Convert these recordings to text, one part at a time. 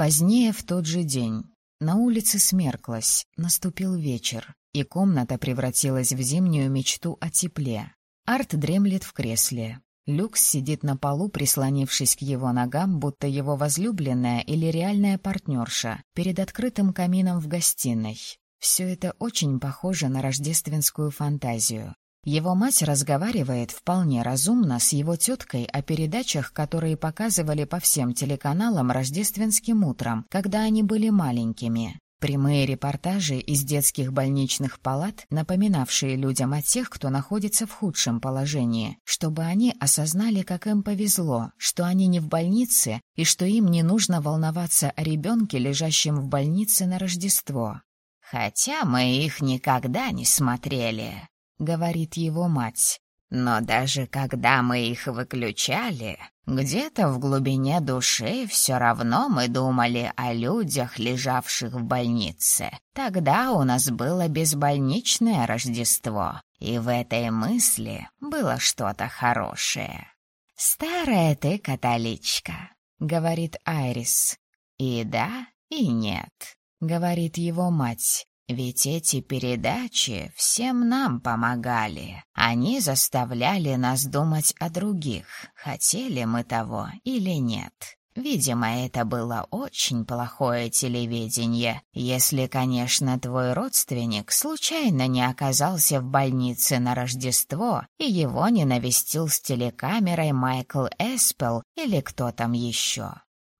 Позднее в тот же день. На улице смерклось, наступил вечер, и комната превратилась в зимнюю мечту о тепле. Арт дремлет в кресле. Люкс сидит на полу, прислонившись к его ногам, будто его возлюбленная или реальная партнерша, перед открытым камином в гостиной. Все это очень похоже на рождественскую фантазию. Его мать разговаривает вполне разумно с его теткой о передачах, которые показывали по всем телеканалам рождественским утром, когда они были маленькими. Прямые репортажи из детских больничных палат, напоминавшие людям о тех, кто находится в худшем положении, чтобы они осознали, как им повезло, что они не в больнице и что им не нужно волноваться о ребенке, лежащем в больнице на Рождество. «Хотя мы их никогда не смотрели», говорит его мать. Но даже когда мы их выключали, где-то в глубине души все равно мы думали о людях, лежавших в больнице. Тогда у нас было безбольничное Рождество, и в этой мысли было что-то хорошее. «Старая ты католичка», — говорит Айрис. «И да, и нет», — говорит его мать. Ведь эти передачи всем нам помогали. Они заставляли нас думать о других, хотели мы того или нет. Видимо, это было очень плохое телевидение, если, конечно, твой родственник случайно не оказался в больнице на Рождество и его не навестил с телекамерой Майкл Эспел или кто там еще.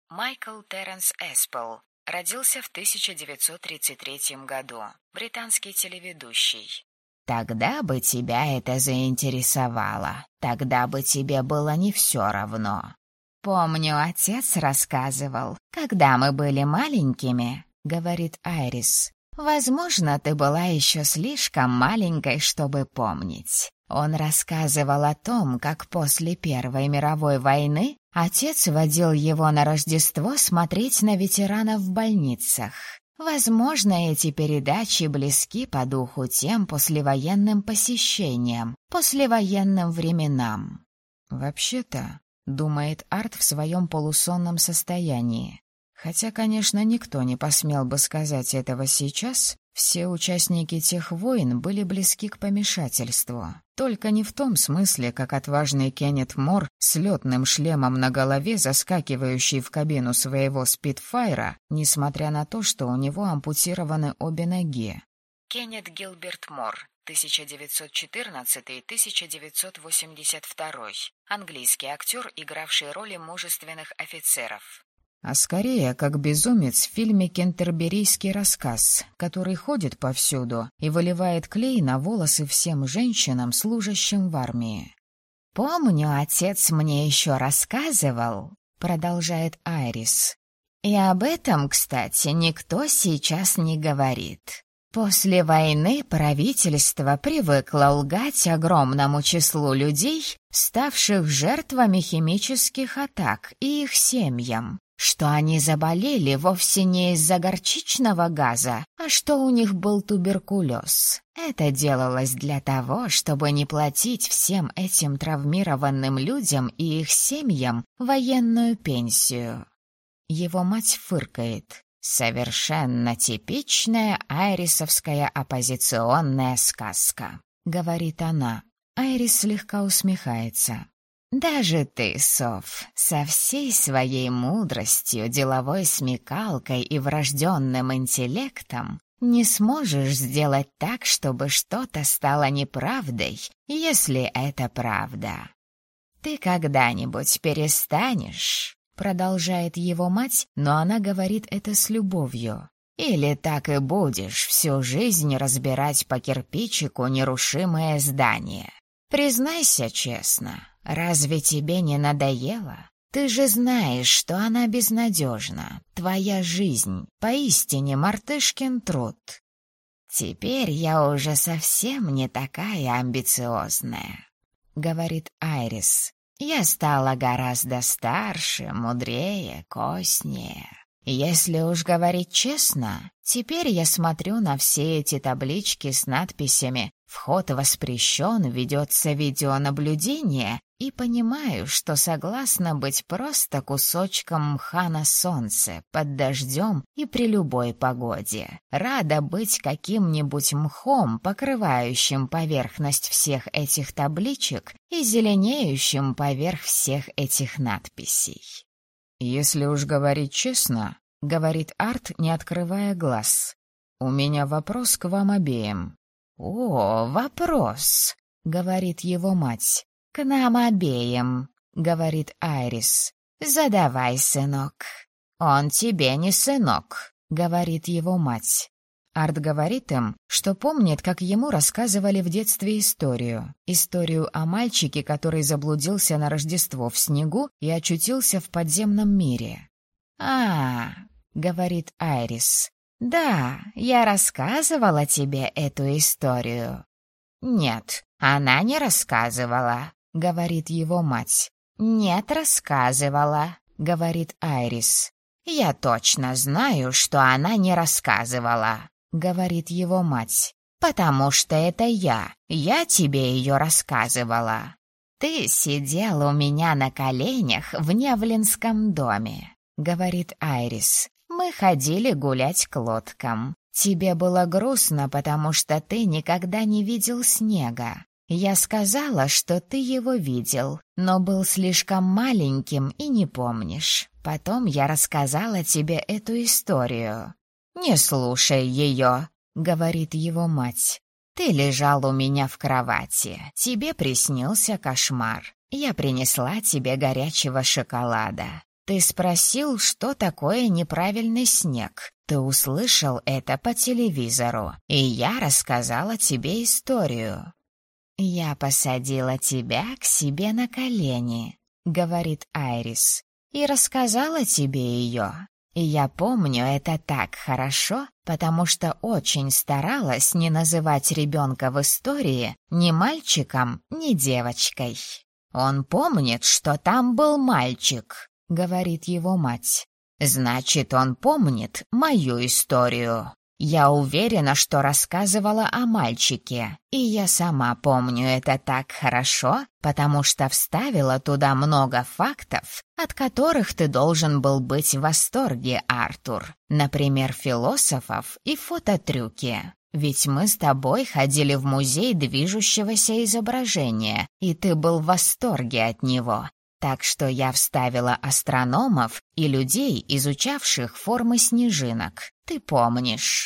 Майкл Терренс Эспел, Родился в 1933 году. Британский телеведущий. Тогда бы тебя это заинтересовало. Тогда бы тебе было не все равно. Помню, отец рассказывал, когда мы были маленькими, говорит Айрис. Возможно, ты была еще слишком маленькой, чтобы помнить. Он рассказывал о том, как после Первой мировой войны отец водил его на Рождество смотреть на ветеранов в больницах. Возможно, эти передачи близки по духу тем послевоенным посещениям, послевоенным временам. «Вообще-то», — думает Арт в своем полусонном состоянии, хотя, конечно, никто не посмел бы сказать этого сейчас, все участники тех войн были близки к помешательству. Только не в том смысле, как отважный Кеннет Мор с летным шлемом на голове, заскакивающий в кабину своего спидфайра, несмотря на то, что у него ампутированы обе ноги. Кеннет Гилберт Мор, 1914-1982. Английский актер, игравший роли мужественных офицеров а скорее как безумец в фильме «Кентерберийский рассказ», который ходит повсюду и выливает клей на волосы всем женщинам, служащим в армии. «Помню, отец мне еще рассказывал», — продолжает Айрис. «И об этом, кстати, никто сейчас не говорит. После войны правительство привыкло лгать огромному числу людей, ставших жертвами химических атак и их семьям, что они заболели вовсе не из-за горчичного газа, а что у них был туберкулез. Это делалось для того, чтобы не платить всем этим травмированным людям и их семьям военную пенсию. Его мать фыркает. «Совершенно типичная айрисовская оппозиционная сказка», — говорит она. Айрис слегка усмехается. Даже ты, Сов, со всей своей мудростью, деловой смекалкой и врожденным интеллектом не сможешь сделать так, чтобы что-то стало неправдой, если это правда. Ты когда-нибудь перестанешь, продолжает его мать, но она говорит это с любовью. Или так и будешь всю жизнь разбирать по кирпичику нерушимое здание. Признайся честно, Разве тебе не надоело? Ты же знаешь, что она безнадежна. Твоя жизнь поистине мартышкин труд. Теперь я уже совсем не такая амбициозная, говорит Айрис. Я стала гораздо старше, мудрее, костнее. Если уж говорить честно, теперь я смотрю на все эти таблички с надписями «Вход воспрещен, ведется видеонаблюдение» и понимаю, что согласна быть просто кусочком мха на солнце, под дождем и при любой погоде. Рада быть каким-нибудь мхом, покрывающим поверхность всех этих табличек и зеленеющим поверх всех этих надписей. «Если уж говорить честно», — говорит Арт, не открывая глаз, — «у меня вопрос к вам обеим». «О, вопрос», — говорит его мать. «К нам обеим», — говорит Айрис. «Задавай, сынок». «Он тебе не сынок», — говорит его мать. Арт говорит им, что помнит, как ему рассказывали в детстве историю. Историю о мальчике, который заблудился на Рождество в снегу и очутился в подземном мире. «А, — говорит Айрис, — да, я рассказывала тебе эту историю». «Нет, она не рассказывала», — говорит его мать. «Нет, рассказывала», — говорит Айрис. «Я точно знаю, что она не рассказывала», — говорит его мать. «Потому что это я. Я тебе ее рассказывала. Ты сидел у меня на коленях в Невлинском доме», — говорит Айрис. «Мы ходили гулять к лодкам. Тебе было грустно, потому что ты никогда не видел снега. Я сказала, что ты его видел, но был слишком маленьким и не помнишь. Потом я рассказала тебе эту историю. Не слушай ее, говорит его мать. Ты лежал у меня в кровати. Тебе приснился кошмар. Я принесла тебе горячего шоколада. Ты спросил, что такое неправильный снег. Ты услышал это по телевизору, и я рассказала тебе историю. «Я посадила тебя к себе на колени», — говорит Айрис, «и рассказала тебе ее. И я помню это так хорошо, потому что очень старалась не называть ребенка в истории ни мальчиком, ни девочкой. Он помнит, что там был мальчик», — говорит его мать. «Значит, он помнит мою историю». Я уверена, что рассказывала о мальчике, и я сама помню это так хорошо, потому что вставила туда много фактов, от которых ты должен был быть в восторге, Артур. Например, философов и фототрюки. Ведь мы с тобой ходили в музей движущегося изображения, и ты был в восторге от него. Так что я вставила астрономов и людей, изучавших формы снежинок. Ты помнишь?»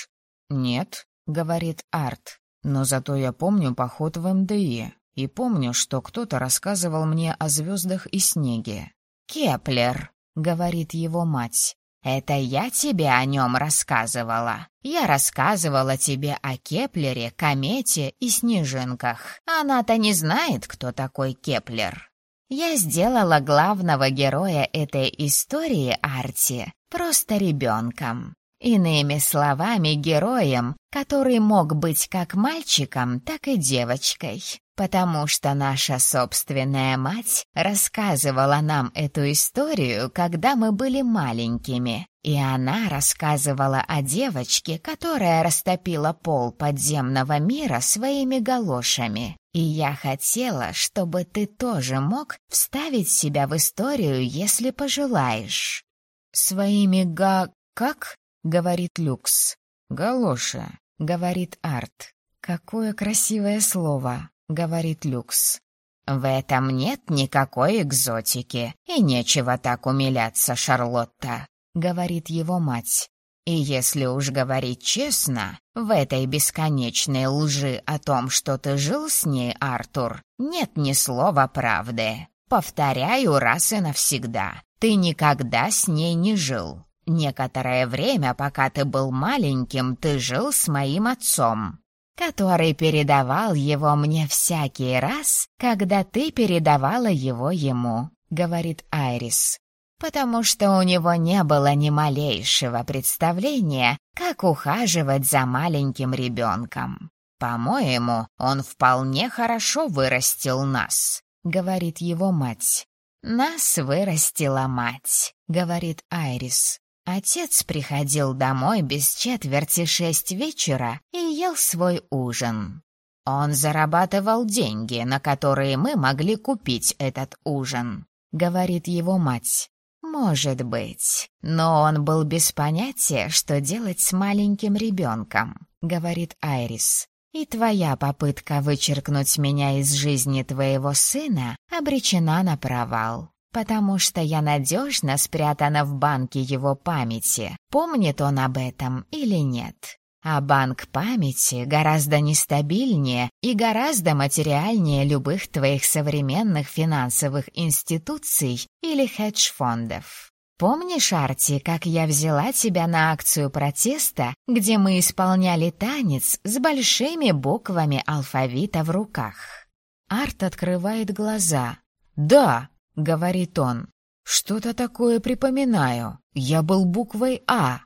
«Нет», — говорит Арт. «Но зато я помню поход в МДИ. И помню, что кто-то рассказывал мне о звездах и снеге». «Кеплер», — говорит его мать. «Это я тебе о нем рассказывала. Я рассказывала тебе о Кеплере, комете и снежинках. Она-то не знает, кто такой Кеплер. Я сделала главного героя этой истории, Арти, просто ребенком. Иными словами, героем, который мог быть как мальчиком, так и девочкой. Потому что наша собственная мать рассказывала нам эту историю, когда мы были маленькими. И она рассказывала о девочке, которая растопила пол подземного мира своими галошами. И я хотела, чтобы ты тоже мог вставить себя в историю, если пожелаешь. Своими га... как? — говорит Люкс. «Галоши», — говорит Арт. «Какое красивое слово», — говорит Люкс. «В этом нет никакой экзотики, и нечего так умиляться, Шарлотта», — говорит его мать. И если уж говорить честно, в этой бесконечной лжи о том, что ты жил с ней, Артур, нет ни слова правды. Повторяю раз и навсегда, ты никогда с ней не жил. Некоторое время, пока ты был маленьким, ты жил с моим отцом, который передавал его мне всякий раз, когда ты передавала его ему», — говорит Айрис потому что у него не было ни малейшего представления, как ухаживать за маленьким ребенком. «По-моему, он вполне хорошо вырастил нас», — говорит его мать. «Нас вырастила мать», — говорит Айрис. Отец приходил домой без четверти шесть вечера и ел свой ужин. Он зарабатывал деньги, на которые мы могли купить этот ужин», — говорит его мать. «Может быть, но он был без понятия, что делать с маленьким ребенком», — говорит Айрис. «И твоя попытка вычеркнуть меня из жизни твоего сына обречена на провал, потому что я надежно спрятана в банке его памяти, помнит он об этом или нет. А банк памяти гораздо нестабильнее и гораздо материальнее любых твоих современных финансовых институций или хедж-фондов. Помнишь, Арти, как я взяла тебя на акцию протеста, где мы исполняли танец с большими буквами алфавита в руках? Арт открывает глаза. «Да», — говорит он, — «что-то такое припоминаю. Я был буквой «А».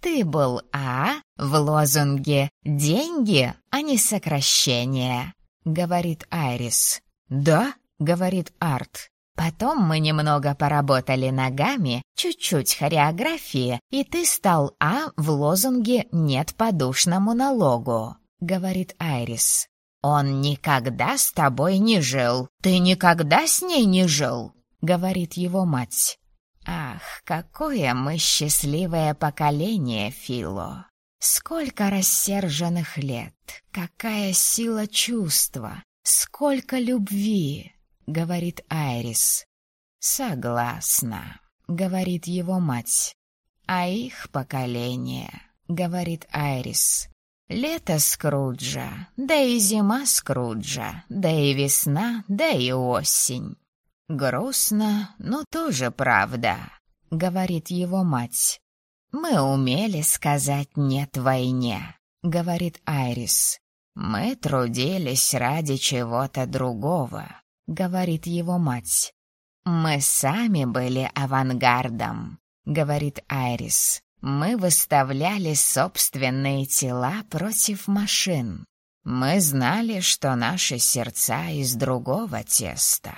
«Ты был «А» в лозунге «Деньги, а не сокращение», — говорит Айрис. «Да?» — говорит Арт. «Потом мы немного поработали ногами, чуть-чуть хореографии, и ты стал «А» в лозунге «Нет подушному налогу», — говорит Айрис. «Он никогда с тобой не жил. Ты никогда с ней не жил», — говорит его мать. Ах, какое мы счастливое поколение, Фило! Сколько рассерженных лет, какая сила чувства, сколько любви, говорит Айрис. Согласна, говорит его мать. А их поколение, говорит Айрис. Лето Скруджа, да и зима Скруджа, да и весна, да и осень. «Грустно, но тоже правда», — говорит его мать. «Мы умели сказать «нет» войне», — говорит Айрис. «Мы трудились ради чего-то другого», — говорит его мать. «Мы сами были авангардом», — говорит Айрис. «Мы выставляли собственные тела против машин. Мы знали, что наши сердца из другого теста».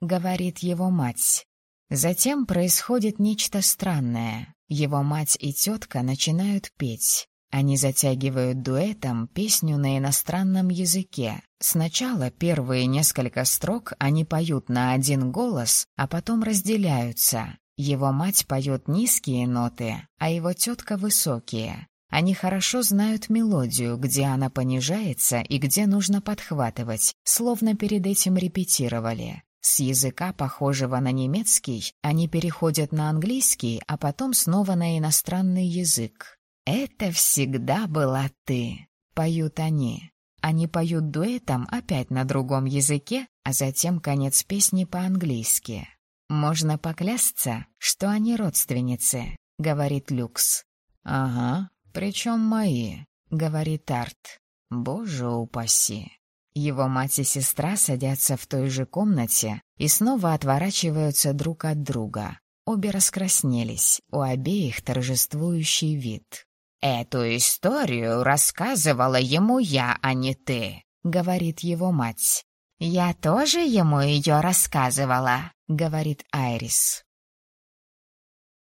— говорит его мать. Затем происходит нечто странное. Его мать и тетка начинают петь. Они затягивают дуэтом песню на иностранном языке. Сначала первые несколько строк они поют на один голос, а потом разделяются. Его мать поет низкие ноты, а его тетка высокие. Они хорошо знают мелодию, где она понижается и где нужно подхватывать, словно перед этим репетировали. С языка, похожего на немецкий, они переходят на английский, а потом снова на иностранный язык. «Это всегда была ты», — поют они. Они поют дуэтом опять на другом языке, а затем конец песни по-английски. «Можно поклясться, что они родственницы», — говорит Люкс. «Ага, причем мои», — говорит Арт. «Боже упаси». Его мать и сестра садятся в той же комнате и снова отворачиваются друг от друга. Обе раскраснелись, у обеих торжествующий вид. «Эту историю рассказывала ему я, а не ты», — говорит его мать. «Я тоже ему ее рассказывала», — говорит Айрис.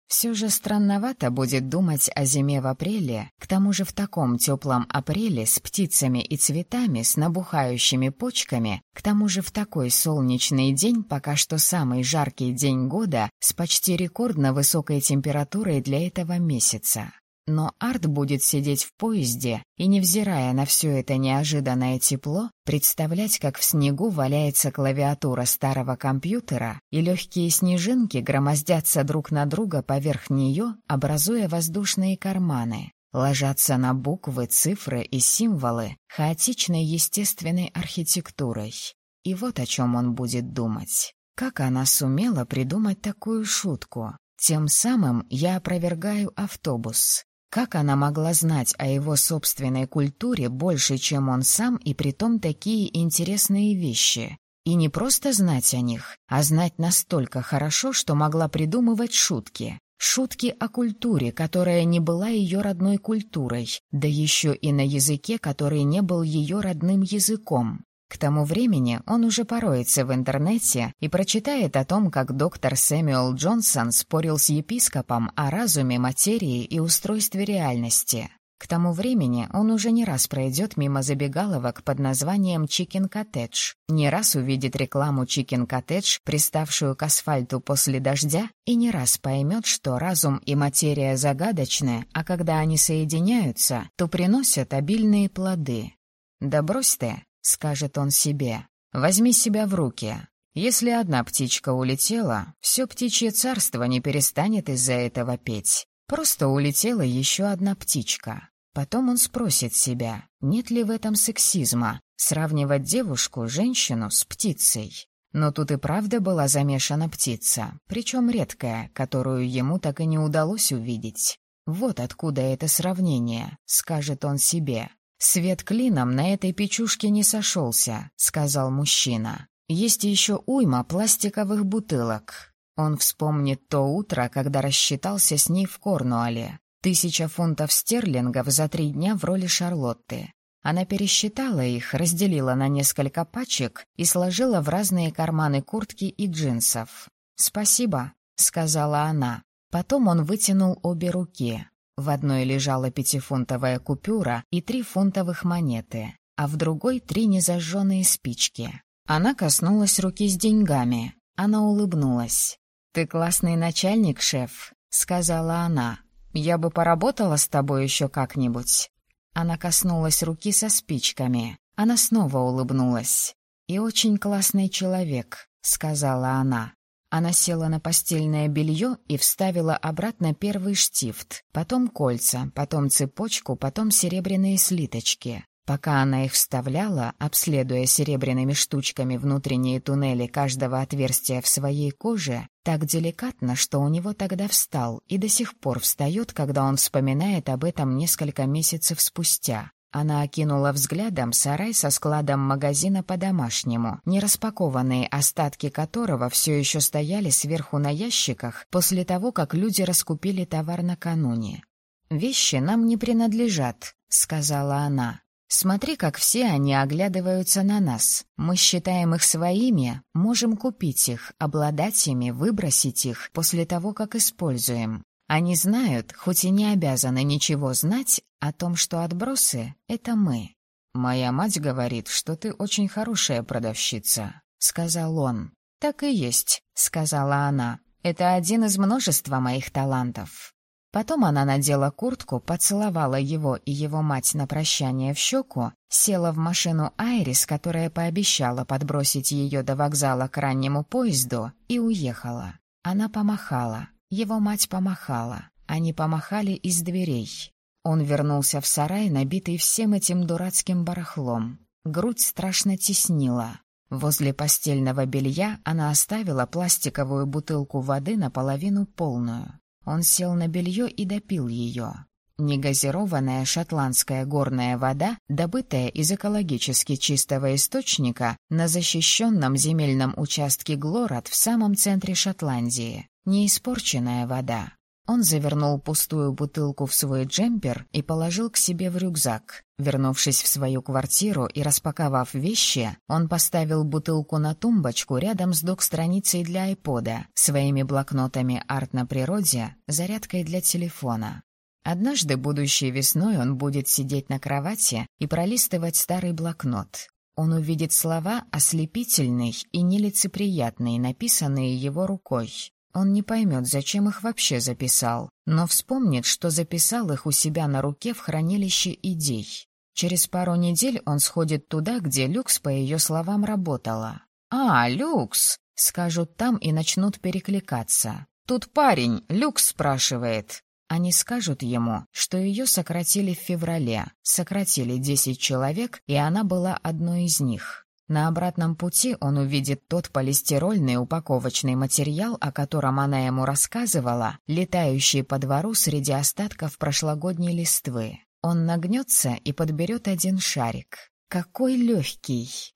Все же странновато будет думать о зиме в апреле, к тому же в таком теплом апреле с птицами и цветами, с набухающими почками, к тому же в такой солнечный день, пока что самый жаркий день года, с почти рекордно высокой температурой для этого месяца. Но Арт будет сидеть в поезде и, невзирая на все это неожиданное тепло, представлять, как в снегу валяется клавиатура старого компьютера, и легкие снежинки громоздятся друг на друга поверх нее, образуя воздушные карманы, ложатся на буквы, цифры и символы хаотичной естественной архитектурой. И вот о чем он будет думать. Как она сумела придумать такую шутку? Тем самым я опровергаю автобус. Как она могла знать о его собственной культуре больше, чем он сам, и притом такие интересные вещи? И не просто знать о них, а знать настолько хорошо, что могла придумывать шутки. Шутки о культуре, которая не была ее родной культурой, да еще и на языке, который не был ее родным языком. К тому времени он уже пороется в интернете и прочитает о том, как доктор Сэмюэл Джонсон спорил с епископом о разуме, материи и устройстве реальности. К тому времени он уже не раз пройдет мимо забегаловок под названием «Chicken Cottage», не раз увидит рекламу «Chicken Cottage», приставшую к асфальту после дождя, и не раз поймет, что разум и материя загадочны, а когда они соединяются, то приносят обильные плоды. «Да брось ты», — скажет он себе, — «возьми себя в руки». Если одна птичка улетела, все птичье царство не перестанет из-за этого петь. Просто улетела еще одна птичка. Потом он спросит себя, нет ли в этом сексизма, сравнивать девушку, женщину с птицей. Но тут и правда была замешана птица, причем редкая, которую ему так и не удалось увидеть. Вот откуда это сравнение, скажет он себе. «Свет клином на этой печушке не сошелся», — сказал мужчина. «Есть еще уйма пластиковых бутылок. Он вспомнит то утро, когда рассчитался с ней в Корнуолле. Тысяча фунтов стерлингов за три дня в роли Шарлотты. Она пересчитала их, разделила на несколько пачек и сложила в разные карманы куртки и джинсов. «Спасибо», — сказала она. Потом он вытянул обе руки. В одной лежала пятифунтовая купюра и три фунтовых монеты, а в другой — три незажженные спички. Она коснулась руки с деньгами. Она улыбнулась. «Ты классный начальник, шеф», — сказала она. «Я бы поработала с тобой еще как-нибудь». Она коснулась руки со спичками. Она снова улыбнулась. «И очень классный человек», — сказала она. Она села на постельное белье и вставила обратно первый штифт, потом кольца, потом цепочку, потом серебряные слиточки. Пока она их вставляла, обследуя серебряными штучками внутренние туннели каждого отверстия в своей коже, так деликатно, что у него тогда встал и до сих пор встает, когда он вспоминает об этом несколько месяцев спустя. Она окинула взглядом сарай со складом магазина по-домашнему, нераспакованные остатки которого все еще стояли сверху на ящиках после того, как люди раскупили товар накануне. «Вещи нам не принадлежат», — сказала она. Смотри, как все они оглядываются на нас. Мы считаем их своими, можем купить их, обладать ими, выбросить их после того, как используем. Они знают, хоть и не обязаны ничего знать, о том, что отбросы — это мы. «Моя мать говорит, что ты очень хорошая продавщица», — сказал он. «Так и есть», — сказала она. «Это один из множества моих талантов. Потом она надела куртку, поцеловала его и его мать на прощание в щеку, села в машину Айрис, которая пообещала подбросить ее до вокзала к раннему поезду, и уехала. Она помахала, его мать помахала, они помахали из дверей. Он вернулся в сарай, набитый всем этим дурацким барахлом. Грудь страшно теснила. Возле постельного белья она оставила пластиковую бутылку воды наполовину полную. Он сел на белье и допил ее. Негазированная шотландская горная вода, добытая из экологически чистого источника на защищенном земельном участке Глорат в самом центре Шотландии. Неиспорченная вода. Он завернул пустую бутылку в свой джемпер и положил к себе в рюкзак. Вернувшись в свою квартиру и распаковав вещи, он поставил бутылку на тумбочку рядом с док-страницей для айпода, своими блокнотами «Арт на природе», зарядкой для телефона. Однажды будущей весной он будет сидеть на кровати и пролистывать старый блокнот. Он увидит слова ослепительные и нелицеприятные, написанные его рукой. Он не поймет, зачем их вообще записал, но вспомнит, что записал их у себя на руке в хранилище идей. Через пару недель он сходит туда, где Люкс, по ее словам, работала. «А, Люкс!» — скажут там и начнут перекликаться. «Тут парень, Люкс спрашивает». Они скажут ему, что ее сократили в феврале, сократили десять человек, и она была одной из них. На обратном пути он увидит тот полистирольный упаковочный материал, о котором она ему рассказывала, летающий по двору среди остатков прошлогодней листвы. Он нагнется и подберет один шарик. Какой легкий!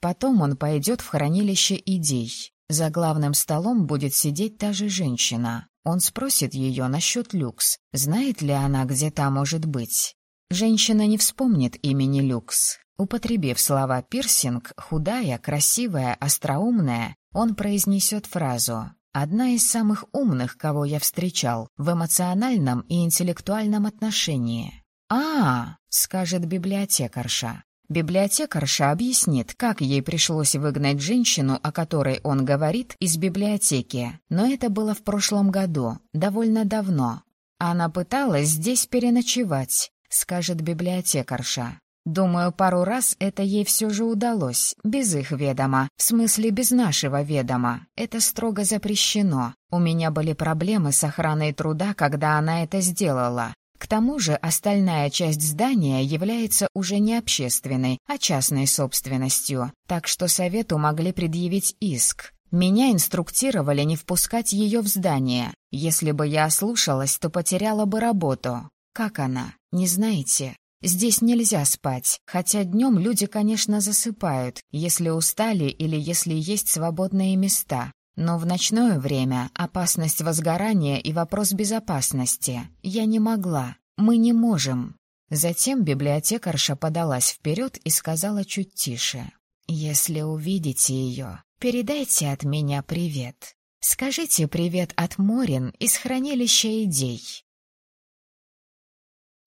Потом он пойдет в хранилище идей. За главным столом будет сидеть та же женщина. Он спросит ее насчет люкс, знает ли она, где та может быть. Женщина не вспомнит имени люкс, Употребив слова «пирсинг», худая, красивая, остроумная, он произнесет фразу «Одна из самых умных, кого я встречал, в эмоциональном и интеллектуальном отношении». «А, — скажет библиотекарша. Библиотекарша объяснит, как ей пришлось выгнать женщину, о которой он говорит, из библиотеки. Но это было в прошлом году, довольно давно. Она пыталась здесь переночевать, скажет библиотекарша. Думаю, пару раз это ей все же удалось, без их ведома, в смысле без нашего ведома. Это строго запрещено. У меня были проблемы с охраной труда, когда она это сделала. К тому же остальная часть здания является уже не общественной, а частной собственностью, так что совету могли предъявить иск. Меня инструктировали не впускать ее в здание. Если бы я ослушалась, то потеряла бы работу. Как она? Не знаете? Здесь нельзя спать, хотя днем люди, конечно, засыпают, если устали или если есть свободные места. Но в ночное время опасность возгорания и вопрос безопасности. Я не могла. Мы не можем. Затем библиотекарша подалась вперед и сказала чуть тише. «Если увидите ее, передайте от меня привет. Скажите привет от Морин из хранилища идей».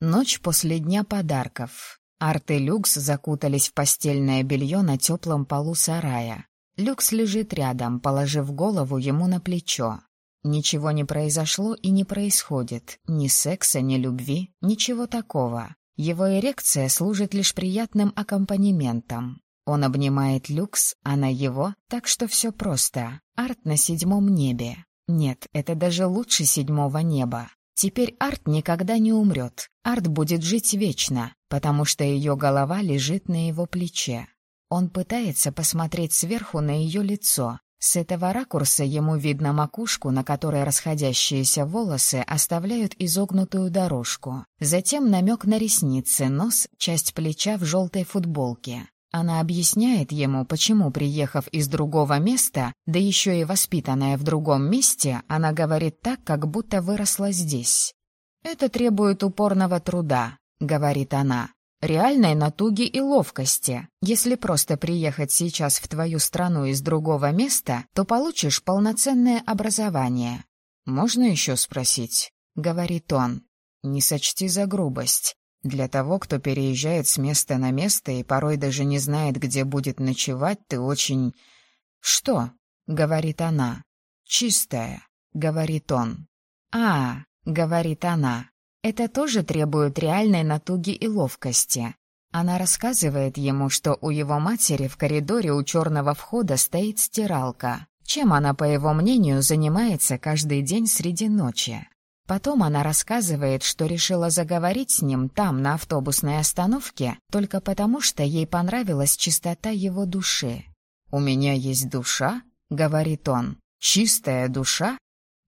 Ночь после дня подарков. Арт и Люкс закутались в постельное белье на теплом полу сарая. Люкс лежит рядом, положив голову ему на плечо. Ничего не произошло и не происходит. Ни секса, ни любви, ничего такого. Его эрекция служит лишь приятным аккомпанементом. Он обнимает люкс, она его, так что все просто. Арт на седьмом небе. Нет, это даже лучше седьмого неба. Теперь Арт никогда не умрет. Арт будет жить вечно, потому что ее голова лежит на его плече. Он пытается посмотреть сверху на ее лицо. С этого ракурса ему видно макушку, на которой расходящиеся волосы оставляют изогнутую дорожку. Затем намек на ресницы, нос, часть плеча в желтой футболке. Она объясняет ему, почему, приехав из другого места, да еще и воспитанная в другом месте, она говорит так, как будто выросла здесь. «Это требует упорного труда», — говорит она реальной натуги и ловкости. Если просто приехать сейчас в твою страну из другого места, то получишь полноценное образование. «Можно еще спросить?» — говорит он. «Не сочти за грубость. Для того, кто переезжает с места на место и порой даже не знает, где будет ночевать, ты очень...» «Что?» — говорит она. «Чистая», — говорит он. «А», — говорит она. Это тоже требует реальной натуги и ловкости. Она рассказывает ему, что у его матери в коридоре у черного входа стоит стиралка, чем она, по его мнению, занимается каждый день среди ночи. Потом она рассказывает, что решила заговорить с ним там, на автобусной остановке, только потому, что ей понравилась чистота его души. «У меня есть душа?» — говорит он. «Чистая душа?»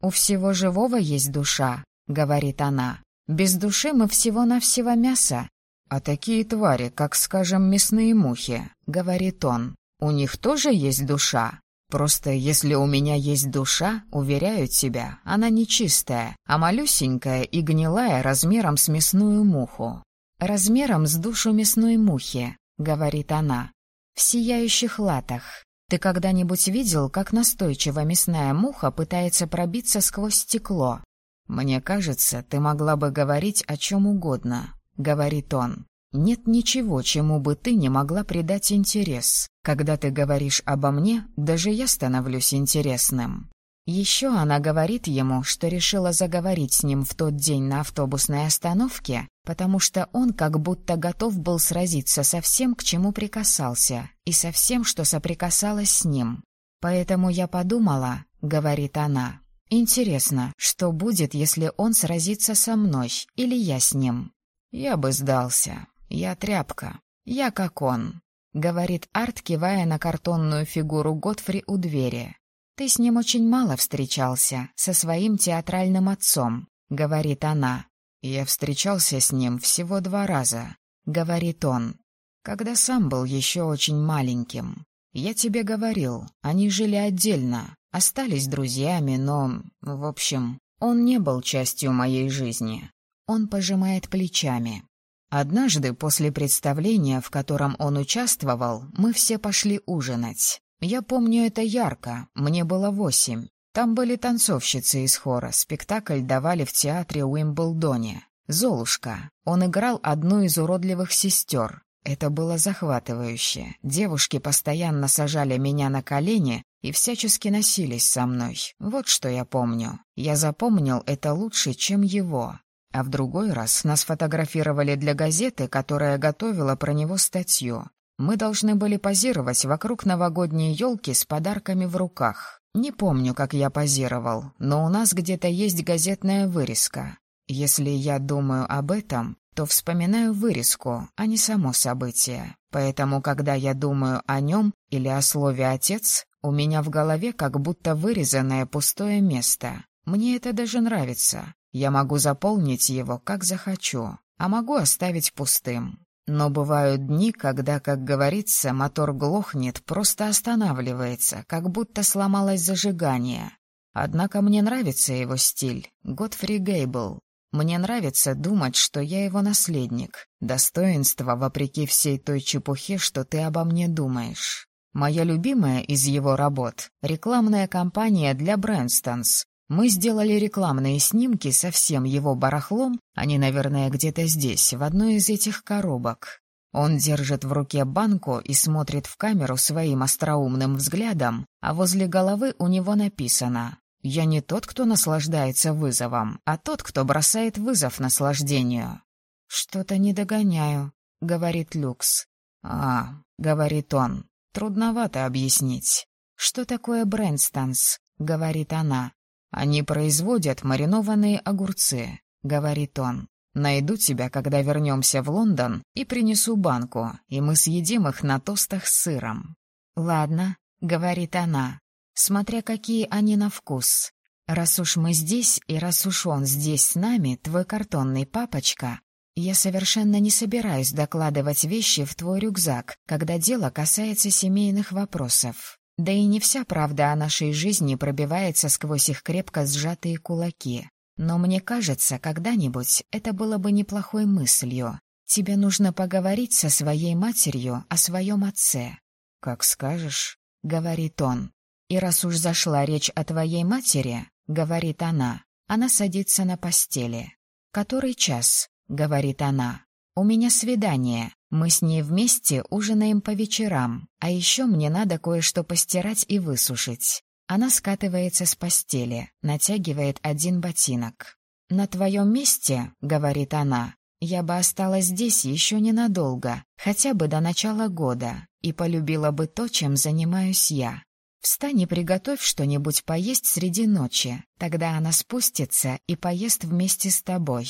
«У всего живого есть душа», — говорит она. Без души мы всего-навсего мясо. А такие твари, как, скажем, мясные мухи, — говорит он, — у них тоже есть душа. Просто если у меня есть душа, уверяю тебя, она не чистая, а малюсенькая и гнилая размером с мясную муху. «Размером с душу мясной мухи», — говорит она, — «в сияющих латах. Ты когда-нибудь видел, как настойчиво мясная муха пытается пробиться сквозь стекло? «Мне кажется, ты могла бы говорить о чем угодно», — говорит он. «Нет ничего, чему бы ты не могла придать интерес. Когда ты говоришь обо мне, даже я становлюсь интересным». Еще она говорит ему, что решила заговорить с ним в тот день на автобусной остановке, потому что он как будто готов был сразиться со всем, к чему прикасался, и со всем, что соприкасалось с ним. «Поэтому я подумала», — говорит она, Интересно, что будет, если он сразится со мной, или я с ним? Я бы сдался. Я тряпка. Я как он. Говорит Арт, кивая на картонную фигуру Готфри у двери. Ты с ним очень мало встречался, со своим театральным отцом, говорит она. Я встречался с ним всего два раза, говорит он, когда сам был еще очень маленьким. Я тебе говорил, они жили отдельно, Остались друзьями, но, в общем, он не был частью моей жизни. Он пожимает плечами. Однажды после представления, в котором он участвовал, мы все пошли ужинать. Я помню это ярко, мне было восемь. Там были танцовщицы из хора, спектакль давали в театре Уимблдоне. Золушка. Он играл одну из уродливых сестер. Это было захватывающе. Девушки постоянно сажали меня на колени и всячески носились со мной. Вот что я помню. Я запомнил это лучше, чем его. А в другой раз нас фотографировали для газеты, которая готовила про него статью. Мы должны были позировать вокруг новогодней елки с подарками в руках. Не помню, как я позировал, но у нас где-то есть газетная вырезка. Если я думаю об этом, то вспоминаю вырезку, а не само событие. Поэтому, когда я думаю о нем или о слове «отец», у меня в голове как будто вырезанное пустое место. Мне это даже нравится. Я могу заполнить его, как захочу, а могу оставить пустым. Но бывают дни, когда, как говорится, мотор глохнет, просто останавливается, как будто сломалось зажигание. Однако мне нравится его стиль, Готфри Гейбл. Мне нравится думать, что я его наследник. Достоинство, вопреки всей той чепухе, что ты обо мне думаешь. Моя любимая из его работ — рекламная кампания для Брэнстонс, мы сделали рекламные снимки со всем его барахлом, они, наверное, где-то здесь, в одной из этих коробок. Он держит в руке банку и смотрит в камеру своим остроумным взглядом, а возле головы у него написано «Я не тот, кто наслаждается вызовом, а тот, кто бросает вызов наслаждению». «Что-то не догоняю», — говорит Люкс. «А», — говорит он, — «трудновато объяснить». «Что такое Брэнстонс?» — говорит она. «Они производят маринованные огурцы», — говорит он. «Найду тебя, когда вернемся в Лондон, и принесу банку, и мы съедим их на тостах с сыром». «Ладно», — говорит она, — «смотря какие они на вкус. Раз уж мы здесь, и раз уж он здесь с нами, твой картонный папочка, я совершенно не собираюсь докладывать вещи в твой рюкзак, когда дело касается семейных вопросов. Да и не вся правда о нашей жизни пробивается сквозь их крепко сжатые кулаки. Но мне кажется, когда-нибудь это было бы неплохой мыслью. Тебе нужно поговорить со своей матерью о своем отце. — Как скажешь, — говорит он. И раз уж зашла речь о твоей матери, — говорит она, — она садится на постели. «Который час?» — говорит она. «У меня свидание. Мы с ней вместе ужинаем по вечерам, а еще мне надо кое-что постирать и высушить. Она скатывается с постели, натягивает один ботинок. «На твоем месте, — говорит она, — я бы осталась здесь еще ненадолго, хотя бы до начала года, и полюбила бы то, чем занимаюсь я. Встань и приготовь что-нибудь поесть среди ночи, тогда она спустится и поест вместе с тобой».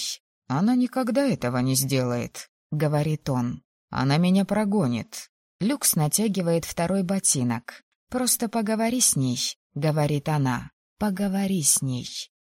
«Она никогда этого не сделает», — говорит он. Она меня прогонит. Люкс натягивает второй ботинок. «Просто поговори с ней», — говорит она. «Поговори с ней».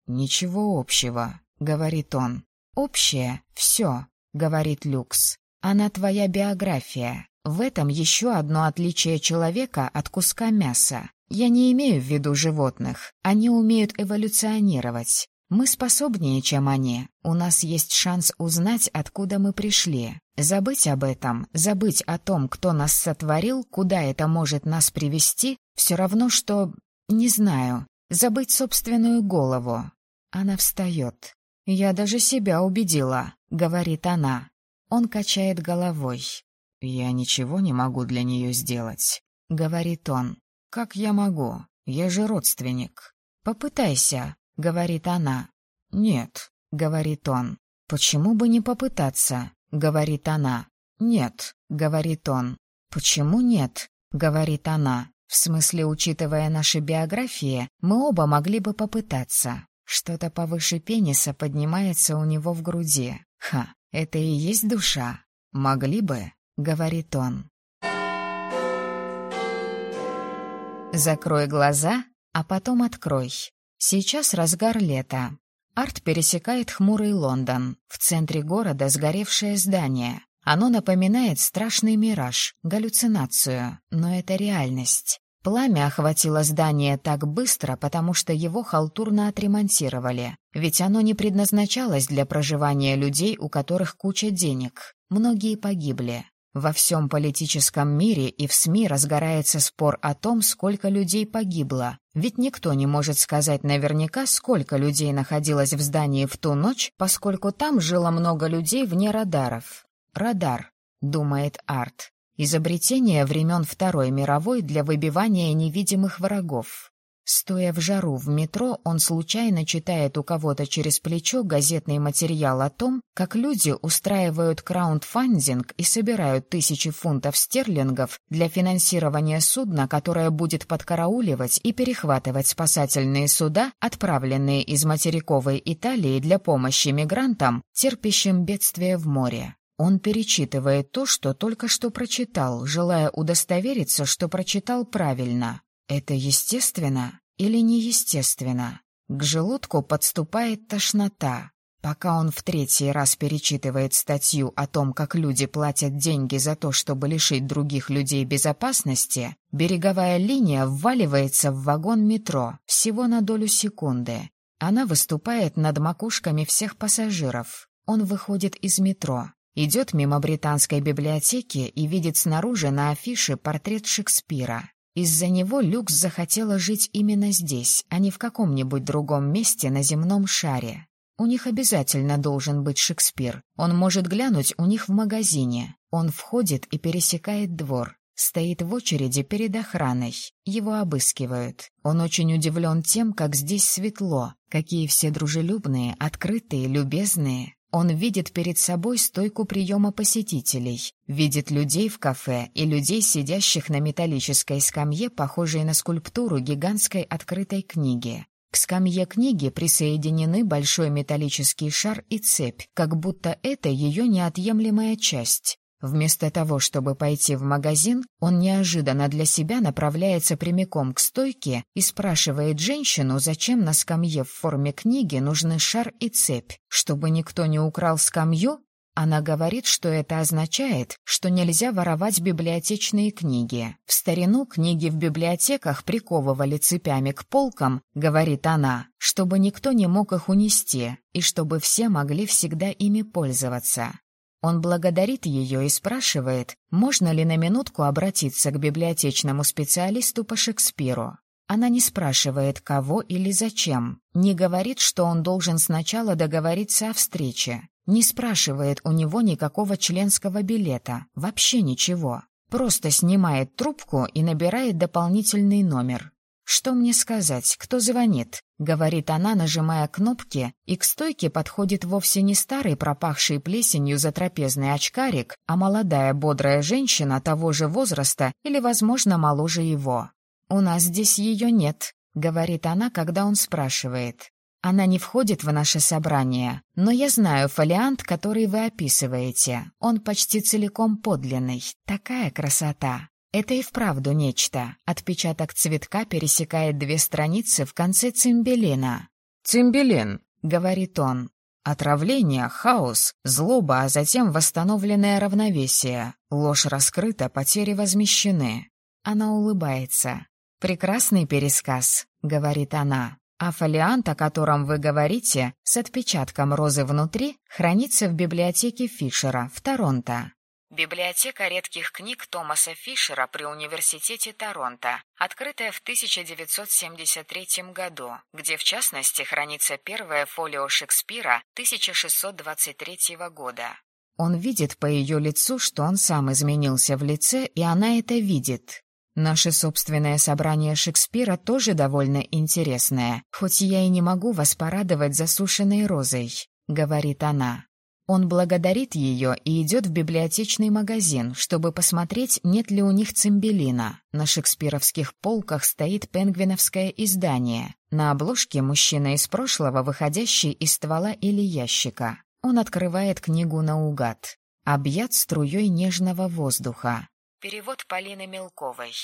«Ничего общего», — говорит он. «Общее — все», — говорит Люкс. «Она твоя биография. В этом еще одно отличие человека от куска мяса. Я не имею в виду животных. Они умеют эволюционировать. Мы способнее, чем они. У нас есть шанс узнать, откуда мы пришли. Забыть об этом, забыть о том, кто нас сотворил, куда это может нас привести, все равно, что... Не знаю. Забыть собственную голову. Она встает. «Я даже себя убедила», — говорит она. Он качает головой. «Я ничего не могу для нее сделать», — говорит он. «Как я могу? Я же родственник». «Попытайся», — говорит она. «Нет», — говорит он. «Почему бы не попытаться?» — говорит она. «Нет», — говорит он. «Почему нет?» — говорит она. «В смысле, учитывая наши биографии, мы оба могли бы попытаться. Что-то повыше пениса поднимается у него в груди. Ха, это и есть душа. Могли бы?» — говорит он. Закрой глаза, а потом открой. Сейчас разгар лета. Арт пересекает хмурый Лондон. В центре города сгоревшее здание. Оно напоминает страшный мираж, галлюцинацию, но это реальность. Пламя охватило здание так быстро, потому что его халтурно отремонтировали. Ведь оно не предназначалось для проживания людей, у которых куча денег. Многие погибли. Во всем политическом мире и в СМИ разгорается спор о том, сколько людей погибло, ведь никто не может сказать наверняка, сколько людей находилось в здании в ту ночь, поскольку там жило много людей вне радаров. Радар, думает Арт, изобретение времен Второй мировой для выбивания невидимых врагов. Стоя в жару в метро, он случайно читает у кого-то через плечо газетный материал о том, как люди устраивают краундфандинг и собирают тысячи фунтов стерлингов для финансирования судна, которое будет подкарауливать и перехватывать спасательные суда, отправленные из материковой Италии для помощи мигрантам, терпящим бедствие в море. Он перечитывает то, что только что прочитал, желая удостовериться, что прочитал правильно. Это естественно или неестественно? К желудку подступает тошнота. Пока он в третий раз перечитывает статью о том, как люди платят деньги за то, чтобы лишить других людей безопасности, береговая линия вваливается в вагон метро всего на долю секунды. Она выступает над макушками всех пассажиров. Он выходит из метро, идет мимо британской библиотеки и видит снаружи на афише портрет Шекспира. Из-за него Люкс захотела жить именно здесь, а не в каком-нибудь другом месте на земном шаре. У них обязательно должен быть Шекспир. Он может глянуть у них в магазине. Он входит и пересекает двор. Стоит в очереди перед охраной. Его обыскивают. Он очень удивлен тем, как здесь светло, какие все дружелюбные, открытые, любезные. Он видит перед собой стойку приема посетителей, видит людей в кафе и людей, сидящих на металлической скамье, похожей на скульптуру гигантской открытой книги. К скамье книги присоединены большой металлический шар и цепь, как будто это ее неотъемлемая часть. Вместо того, чтобы пойти в магазин, он неожиданно для себя направляется прямиком к стойке и спрашивает женщину, зачем на скамье в форме книги нужны шар и цепь, чтобы никто не украл скамью. Она говорит, что это означает, что нельзя воровать библиотечные книги. В старину книги в библиотеках приковывали цепями к полкам, говорит она, чтобы никто не мог их унести и чтобы все могли всегда ими пользоваться. Он благодарит ее и спрашивает, можно ли на минутку обратиться к библиотечному специалисту по Шекспиру. Она не спрашивает, кого или зачем, не говорит, что он должен сначала договориться о встрече, не спрашивает у него никакого членского билета, вообще ничего. Просто снимает трубку и набирает дополнительный номер. «Что мне сказать? Кто звонит?» — говорит она, нажимая кнопки, и к стойке подходит вовсе не старый пропахший плесенью затрапезный очкарик, а молодая бодрая женщина того же возраста или, возможно, моложе его. «У нас здесь ее нет», — говорит она, когда он спрашивает. «Она не входит в наше собрание, но я знаю фолиант, который вы описываете. Он почти целиком подлинный. Такая красота!» Это и вправду нечто. Отпечаток цветка пересекает две страницы в конце цимбелина. «Цимбелин», — говорит он. Отравление, хаос, злоба, а затем восстановленное равновесие. Ложь раскрыта, потери возмещены. Она улыбается. «Прекрасный пересказ», — говорит она. «А фолиант, о котором вы говорите, с отпечатком розы внутри, хранится в библиотеке Фишера в Торонто. Библиотека редких книг Томаса Фишера при Университете Торонто, открытая в 1973 году, где в частности хранится первое фолио Шекспира 1623 года. Он видит по ее лицу, что он сам изменился в лице, и она это видит. Наше собственное собрание Шекспира тоже довольно интересное, хоть я и не могу вас порадовать засушенной розой, — говорит она. Он благодарит ее и идет в библиотечный магазин, чтобы посмотреть, нет ли у них цимбелина. На шекспировских полках стоит пенгвиновское издание. На обложке мужчина из прошлого, выходящий из ствола или ящика. Он открывает книгу наугад. Объят струей нежного воздуха. Перевод Полины Мелковой.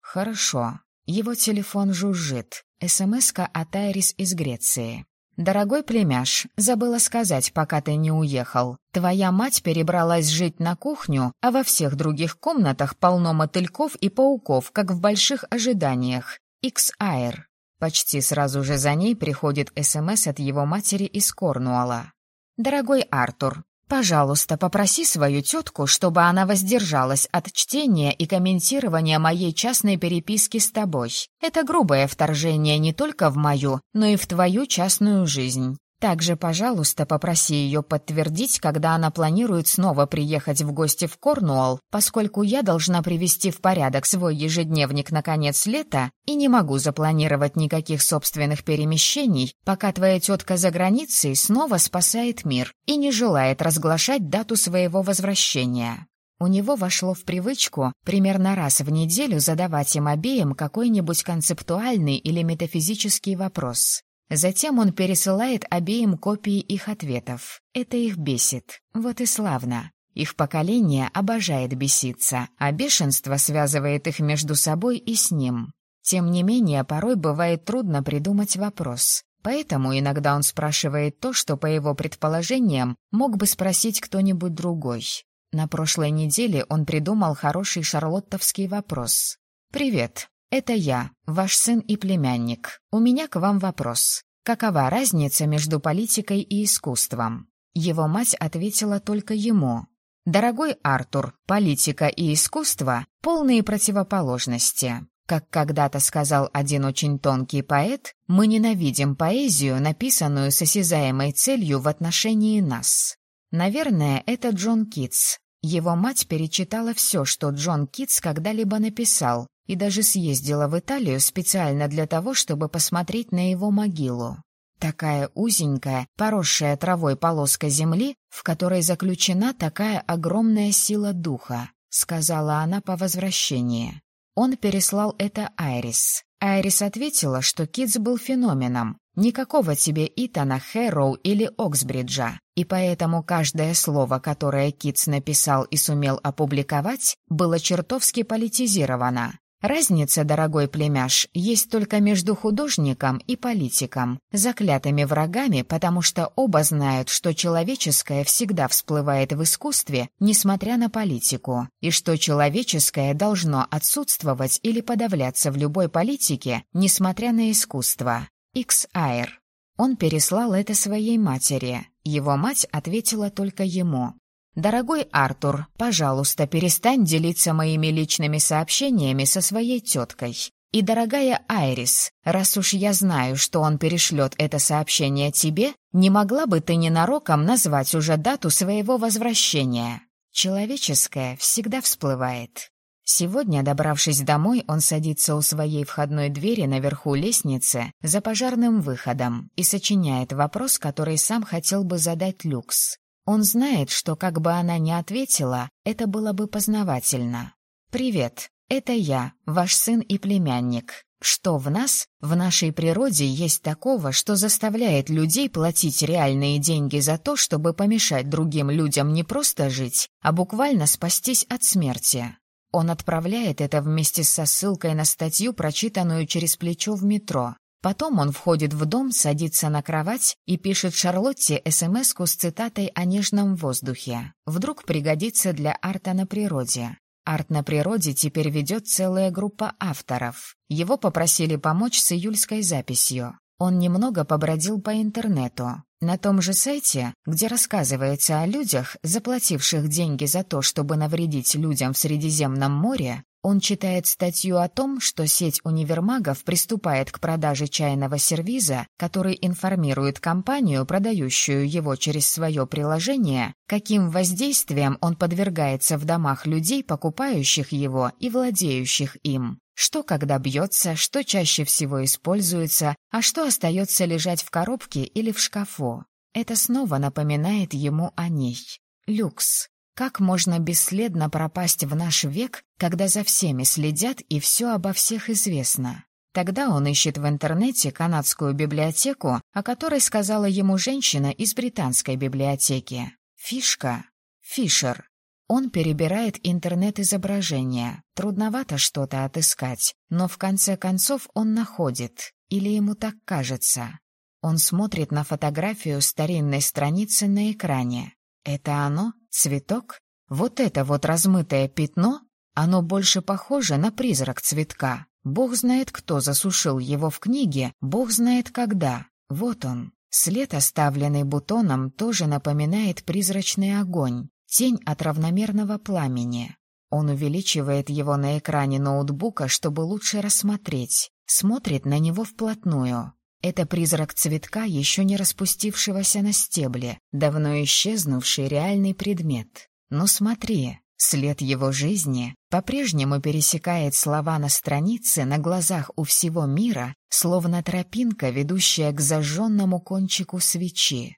Хорошо. Его телефон жужжит. СМС-ка от Айрис из Греции. «Дорогой племяш, забыла сказать, пока ты не уехал. Твоя мать перебралась жить на кухню, а во всех других комнатах полно мотыльков и пауков, как в больших ожиданиях. X-Air». Почти сразу же за ней приходит СМС от его матери из Корнуолла. «Дорогой Артур, Пожалуйста, попроси свою тетку, чтобы она воздержалась от чтения и комментирования моей частной переписки с тобой. Это грубое вторжение не только в мою, но и в твою частную жизнь. Также, пожалуйста, попроси ее подтвердить, когда она планирует снова приехать в гости в Корнуолл, поскольку я должна привести в порядок свой ежедневник на конец лета и не могу запланировать никаких собственных перемещений, пока твоя тетка за границей снова спасает мир и не желает разглашать дату своего возвращения. У него вошло в привычку примерно раз в неделю задавать им обеим какой-нибудь концептуальный или метафизический вопрос. Затем он пересылает обеим копии их ответов. Это их бесит. Вот и славно. Их поколение обожает беситься, а бешенство связывает их между собой и с ним. Тем не менее, порой бывает трудно придумать вопрос. Поэтому иногда он спрашивает то, что, по его предположениям, мог бы спросить кто-нибудь другой. На прошлой неделе он придумал хороший шарлоттовский вопрос. «Привет. «Это я, ваш сын и племянник. У меня к вам вопрос. Какова разница между политикой и искусством?» Его мать ответила только ему. «Дорогой Артур, политика и искусство — полные противоположности. Как когда-то сказал один очень тонкий поэт, мы ненавидим поэзию, написанную с осязаемой целью в отношении нас. Наверное, это Джон Китс. Его мать перечитала все, что Джон Китс когда-либо написал, и даже съездила в Италию специально для того, чтобы посмотреть на его могилу. Такая узенькая, поросшая травой полоска земли, в которой заключена такая огромная сила духа, сказала она по возвращении. Он переслал это Айрис. Айрис ответила, что Китс был феноменом, никакого тебе Итана, Хэроу или Оксбриджа, и поэтому каждое слово, которое Китс написал и сумел опубликовать, было чертовски политизировано. Разница, дорогой племяш, есть только между художником и политиком, заклятыми врагами, потому что оба знают, что человеческое всегда всплывает в искусстве, несмотря на политику, и что человеческое должно отсутствовать или подавляться в любой политике, несмотря на искусство. Икс Айр. Он переслал это своей матери. Его мать ответила только ему. «Дорогой Артур, пожалуйста, перестань делиться моими личными сообщениями со своей теткой. И, дорогая Айрис, раз уж я знаю, что он перешлет это сообщение тебе, не могла бы ты ненароком назвать уже дату своего возвращения? Человеческое всегда всплывает». Сегодня, добравшись домой, он садится у своей входной двери наверху лестницы за пожарным выходом и сочиняет вопрос, который сам хотел бы задать Люкс. Он знает, что как бы она ни ответила, это было бы познавательно. «Привет, это я, ваш сын и племянник. Что в нас, в нашей природе, есть такого, что заставляет людей платить реальные деньги за то, чтобы помешать другим людям не просто жить, а буквально спастись от смерти?» Он отправляет это вместе со ссылкой на статью, прочитанную через плечо в метро. Потом он входит в дом, садится на кровать и пишет Шарлотте смс с цитатой о нежном воздухе. Вдруг пригодится для арта на природе. Арт на природе теперь ведет целая группа авторов. Его попросили помочь с июльской записью. Он немного побродил по интернету. На том же сайте, где рассказывается о людях, заплативших деньги за то, чтобы навредить людям в Средиземном море, он читает статью о том, что сеть универмагов приступает к продаже чайного сервиза, который информирует компанию, продающую его через свое приложение, каким воздействием он подвергается в домах людей, покупающих его и владеющих им. Что когда бьется, что чаще всего используется, а что остается лежать в коробке или в шкафу. Это снова напоминает ему о ней. Люкс. Как можно бесследно пропасть в наш век, когда за всеми следят и все обо всех известно? Тогда он ищет в интернете канадскую библиотеку, о которой сказала ему женщина из британской библиотеки. Фишка. Фишер. Он перебирает интернет-изображения. Трудновато что-то отыскать, но в конце концов он находит. Или ему так кажется. Он смотрит на фотографию старинной страницы на экране. Это оно? Цветок? Вот это вот размытое пятно? Оно больше похоже на призрак цветка. Бог знает, кто засушил его в книге, бог знает когда. Вот он, След, оставленный бутоном, тоже напоминает призрачный огонь, тень от равномерного пламени. Он увеличивает его на экране ноутбука, чтобы лучше рассмотреть. Смотрит на него вплотную. Это призрак цветка, еще не распустившегося на стебле, давно исчезнувший реальный предмет. Но смотри, след его жизни по-прежнему пересекает слова на странице на глазах у всего мира, словно тропинка, ведущая к зажженному кончику свечи.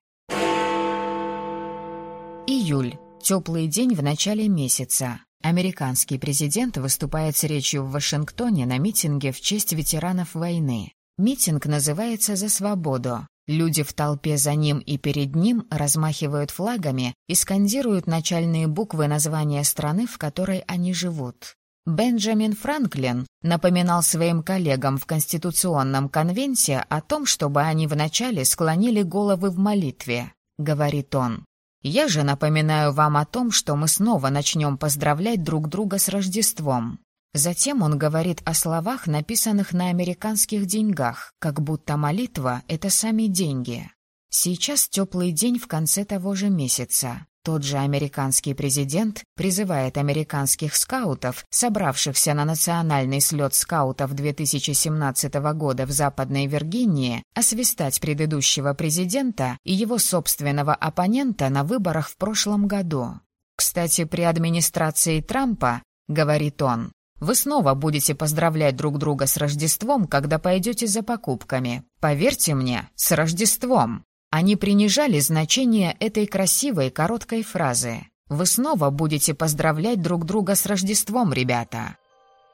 Июль. Теплый день в начале месяца. Американский президент выступает с речью в Вашингтоне на митинге в честь ветеранов войны. Митинг называется «За свободу». Люди в толпе за ним и перед ним размахивают флагами и скандируют начальные буквы названия страны, в которой они живут. Бенджамин Франклин напоминал своим коллегам в Конституционном конвенте о том, чтобы они вначале склонили головы в молитве, говорит он. Я же напоминаю вам о том, что мы снова начнем поздравлять друг друга с Рождеством. Затем он говорит о словах, написанных на американских деньгах, как будто молитва — это сами деньги. Сейчас теплый день в конце того же месяца. Тот же американский президент призывает американских скаутов, собравшихся на национальный слет скаутов 2017 года в Западной Виргинии, освистать предыдущего президента и его собственного оппонента на выборах в прошлом году. «Кстати, при администрации Трампа, — говорит он, — вы снова будете поздравлять друг друга с Рождеством, когда пойдете за покупками. Поверьте мне, с Рождеством!» Они принижали значение этой красивой короткой фразы. «Вы снова будете поздравлять друг друга с Рождеством, ребята!»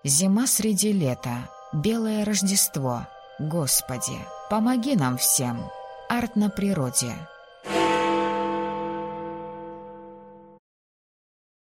Зима среди лета, белое Рождество. Господи, помоги нам всем. Арт на природе.